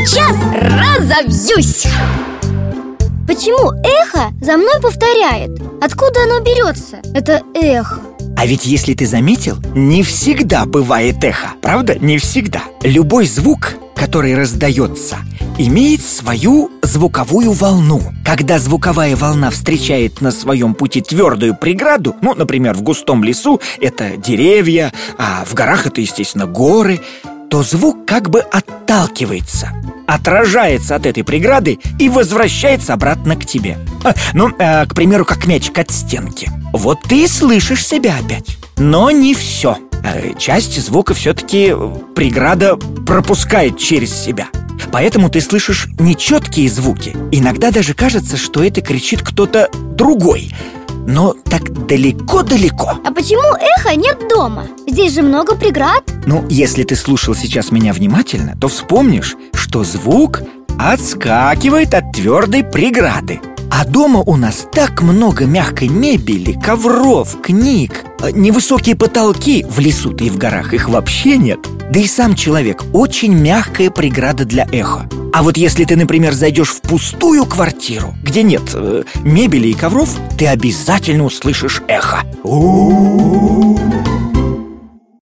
разобьюсь Почему эхо за мной повторяет? Откуда оно берется? Это эхо А ведь если ты заметил, не всегда бывает эхо, правда? Не всегда Любой звук, который раздается, имеет свою звуковую волну Когда звуковая волна встречает на своем пути твердую преграду Ну, например, в густом лесу это деревья, а в горах это, естественно, горы то звук как бы отталкивается отражается от этой преграды и возвращается обратно к тебе. А, Ну, э, к примеру, как мячик от стенки. Вот ты слышишь себя опять. Но не все э, Часть звука все-таки преграда пропускает через себя. Поэтому ты слышишь нечеткие звуки. Иногда даже кажется, что это кричит кто-то другой но так далеко-далеко. А почему эхо нет дома? Здесь же много преград. Ну, если ты слушал сейчас меня внимательно, то вспомнишь, что звук отскакивает от твердой преграды. А дома у нас так много мягкой мебели, ковров, книг. Невысокие потолки в лесу-то и в горах их вообще нет Да и сам человек очень мягкая преграда для эха а вот если ты, например, зайдешь в пустую квартиру, где нет э, мебели и ковров, ты обязательно услышишь эхо. У-у-у.